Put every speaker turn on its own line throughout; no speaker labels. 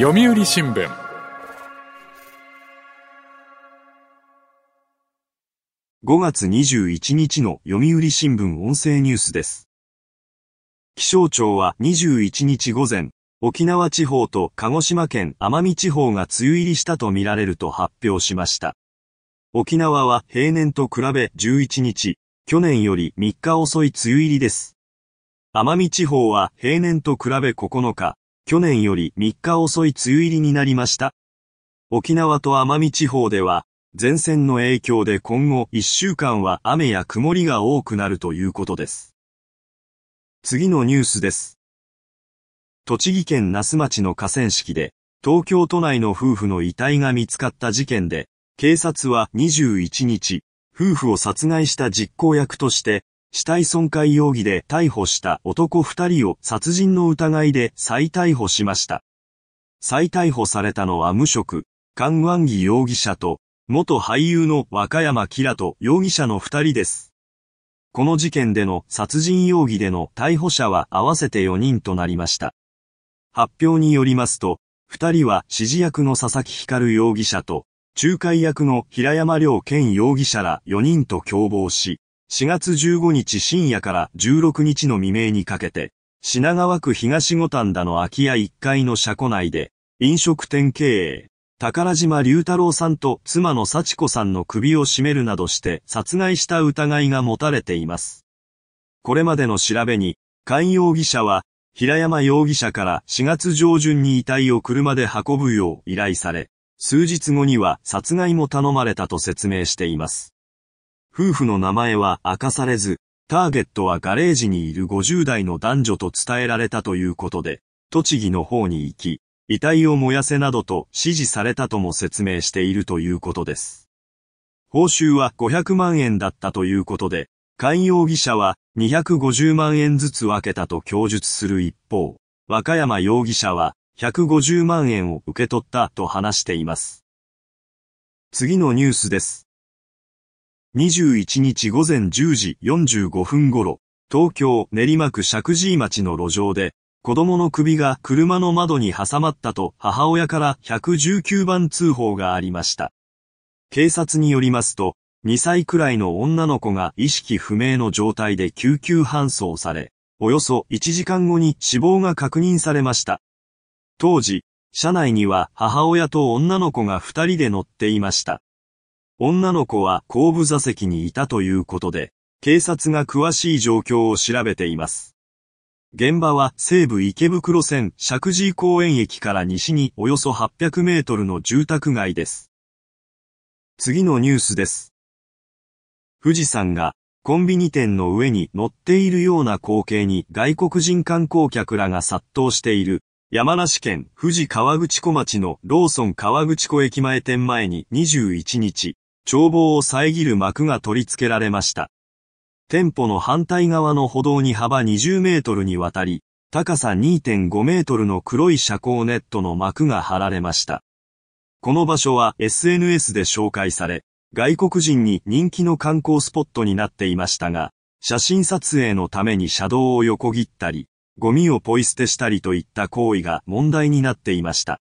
読売新聞
5月21日の読売新聞音声ニュースです。気象庁は21日午前、沖縄地方と鹿児島県奄美地方が梅雨入りしたとみられると発表しました。沖縄は平年と比べ11日、去年より3日遅い梅雨入りです。奄美地方は平年と比べ9日、去年より3日遅い梅雨入りになりました。沖縄と奄美地方では、前線の影響で今後1週間は雨や曇りが多くなるということです。次のニュースです。栃木県那須町の河川敷で、東京都内の夫婦の遺体が見つかった事件で、警察は21日、夫婦を殺害した実行役として、死体損壊容疑で逮捕した男2人を殺人の疑いで再逮捕しました。再逮捕されたのは無職、カン・ワンギ容疑者と、元俳優の若山キラト容疑者の2人です。この事件での殺人容疑での逮捕者は合わせて4人となりました。発表によりますと、2人は指示役の佐々木光容疑者と、仲介役の平山良健容疑者ら4人と共謀し、4月15日深夜から16日の未明にかけて、品川区東五反田の空き家1階の車庫内で、飲食店経営、宝島隆太郎さんと妻の幸子さんの首を絞めるなどして殺害した疑いが持たれています。これまでの調べに、菅容疑者は、平山容疑者から4月上旬に遺体を車で運ぶよう依頼され、数日後には殺害も頼まれたと説明しています。夫婦の名前は明かされず、ターゲットはガレージにいる50代の男女と伝えられたということで、栃木の方に行き、遺体を燃やせなどと指示されたとも説明しているということです。報酬は500万円だったということで、菅容疑者は250万円ずつ分けたと供述する一方、若山容疑者は150万円を受け取ったと話しています。次のニュースです。21日午前10時45分頃、東京練馬区石神井町の路上で、子供の首が車の窓に挟まったと母親から119番通報がありました。警察によりますと、2歳くらいの女の子が意識不明の状態で救急搬送され、およそ1時間後に死亡が確認されました。当時、車内には母親と女の子が2人で乗っていました。女の子は後部座席にいたということで、警察が詳しい状況を調べています。現場は西武池袋線石神公園駅から西におよそ800メートルの住宅街です。次のニュースです。富士山がコンビニ店の上に乗っているような光景に外国人観光客らが殺到している山梨県富士河口湖町のローソン河口湖駅前店前に21日、眺望を遮る幕が取り付けられました。店舗の反対側の歩道に幅20メートルにわたり、高さ2.5メートルの黒い遮光ネットの幕が張られました。この場所は SNS で紹介され、外国人に人気の観光スポットになっていましたが、写真撮影のために車道を横切ったり、ゴミをポイ捨てしたりといった行為が問題になっていました。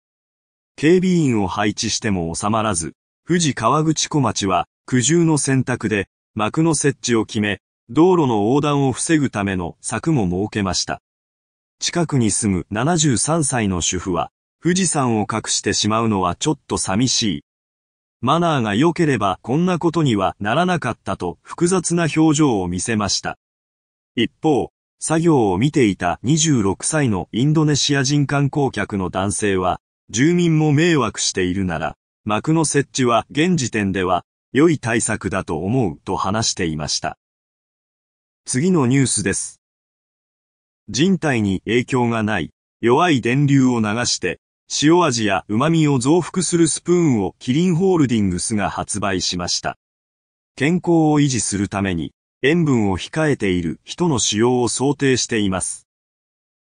警備員を配置しても収まらず、富士河口湖町は苦渋の選択で幕の設置を決め、道路の横断を防ぐための柵も設けました。近くに住む73歳の主婦は、富士山を隠してしまうのはちょっと寂しい。マナーが良ければこんなことにはならなかったと複雑な表情を見せました。一方、作業を見ていた26歳のインドネシア人観光客の男性は、住民も迷惑しているなら、幕の設置は現時点では良い対策だと思うと話していました。次のニュースです。人体に影響がない弱い電流を流して塩味や旨味を増幅するスプーンをキリンホールディングスが発売しました。健康を維持するために塩分を控えている人の使用を想定しています。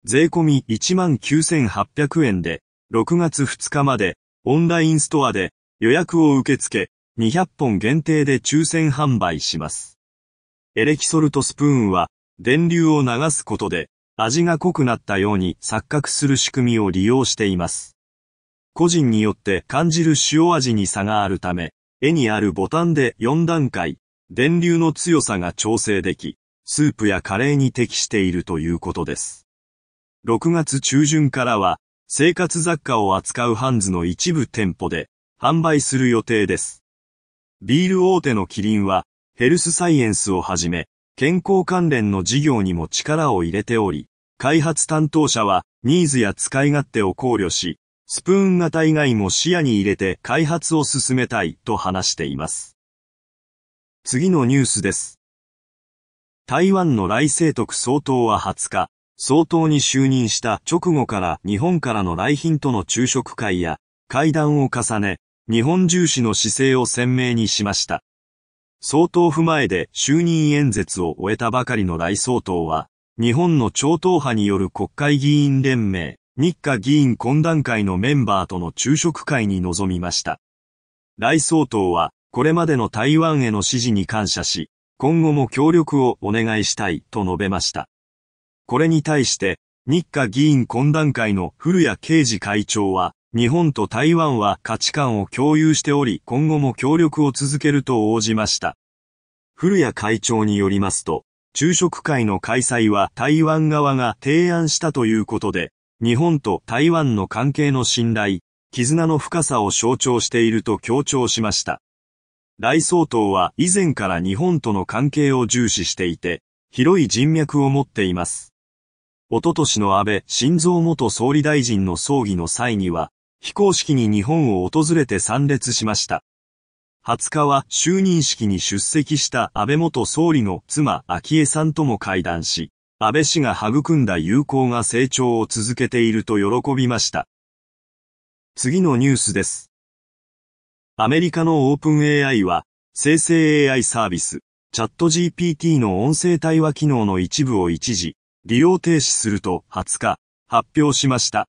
税込み19,800円で6月2日までオンラインストアで予約を受け付け200本限定で抽選販売します。エレキソルトスプーンは電流を流すことで味が濃くなったように錯覚する仕組みを利用しています。個人によって感じる塩味に差があるため、絵にあるボタンで4段階、電流の強さが調整でき、スープやカレーに適しているということです。6月中旬からは、生活雑貨を扱うハンズの一部店舗で販売する予定です。ビール大手のキリンは、ヘルスサイエンスをはじめ、健康関連の事業にも力を入れており、開発担当者はニーズや使い勝手を考慮し、スプーン型以外も視野に入れて開発を進めたいと話しています。次のニュースです。台湾の来清徳総統は20日、総統に就任した直後から日本からの来賓との昼食会や会談を重ね、日本重視の姿勢を鮮明にしました。総統府前で就任演説を終えたばかりの来総統は、日本の超党派による国会議員連盟、日華議員懇談会のメンバーとの昼食会に臨みました。来総統は、これまでの台湾への支持に感謝し、今後も協力をお願いしたいと述べました。これに対して、日華議員懇談会の古谷啓治会長は、日本と台湾は価値観を共有しており、今後も協力を続けると応じました。古谷会長によりますと、昼食会の開催は台湾側が提案したということで、日本と台湾の関係の信頼、絆の深さを象徴していると強調しました。来総統は以前から日本との関係を重視していて、広い人脈を持っています。おととしの安倍晋三元総理大臣の葬儀の際には、非公式に日本を訪れて参列しました。20日は就任式に出席した安倍元総理の妻、昭恵さんとも会談し、安倍氏が育んだ友好が成長を続けていると喜びました。次のニュースです。アメリカのオープン AI は、生成 AI サービス、チャット GPT の音声対話機能の一部を一時、利用停止すると20日、発表しました。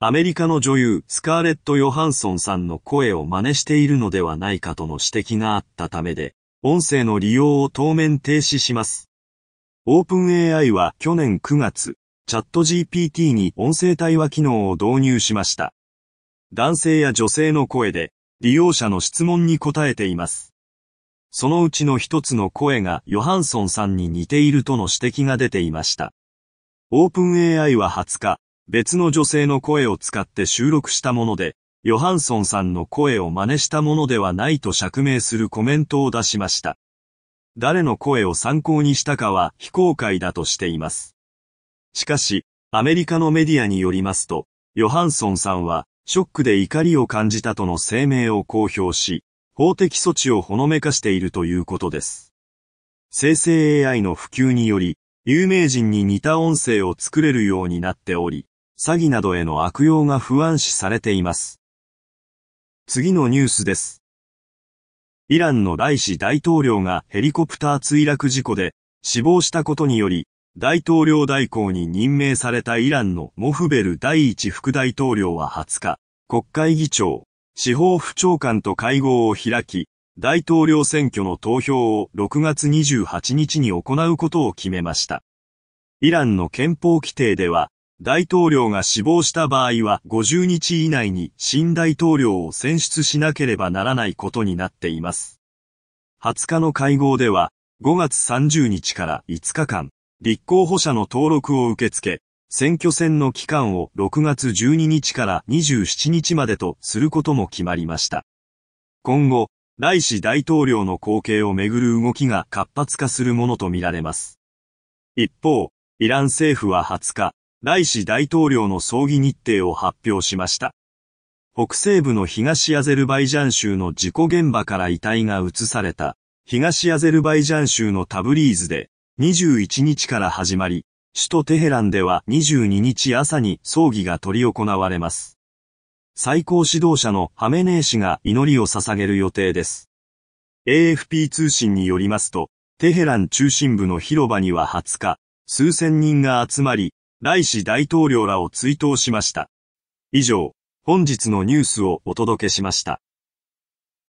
アメリカの女優スカーレット・ヨハンソンさんの声を真似しているのではないかとの指摘があったためで、音声の利用を当面停止します。オープン AI は去年9月、チャット GPT に音声対話機能を導入しました。男性や女性の声で、利用者の質問に答えています。そのうちの一つの声がヨハンソンさんに似ているとの指摘が出ていました。オープン AI は20日、別の女性の声を使って収録したもので、ヨハンソンさんの声を真似したものではないと釈明するコメントを出しました。誰の声を参考にしたかは非公開だとしています。しかし、アメリカのメディアによりますと、ヨハンソンさんは、ショックで怒りを感じたとの声明を公表し、法的措置をほのめかしているということです。生成 AI の普及により、有名人に似た音声を作れるようになっており、詐欺などへの悪用が不安視されています。次のニュースです。イランのライシ大統領がヘリコプター墜落事故で死亡したことにより、大統領代行に任命されたイランのモフベル第一副大統領は20日、国会議長、司法府長官と会合を開き、大統領選挙の投票を6月28日に行うことを決めました。イランの憲法規定では、大統領が死亡した場合は50日以内に新大統領を選出しなければならないことになっています。20日の会合では、5月30日から5日間、立候補者の登録を受け付け、選挙戦の期間を6月12日から27日までとすることも決まりました。今後、来氏大統領の後継をめぐる動きが活発化するものとみられます。一方、イラン政府は20日、ライシ大統領の葬儀日程を発表しました。北西部の東アゼルバイジャン州の事故現場から遺体が移された、東アゼルバイジャン州のタブリーズで、21日から始まり、首都テヘランでは22日朝に葬儀が執り行われます。最高指導者のハメネー氏が祈りを捧げる予定です。AFP 通信によりますと、テヘラン中心部の広場には20日、数千人が集まり、ライシ大統領らを追悼しました。以上、本日のニュースをお届けしました。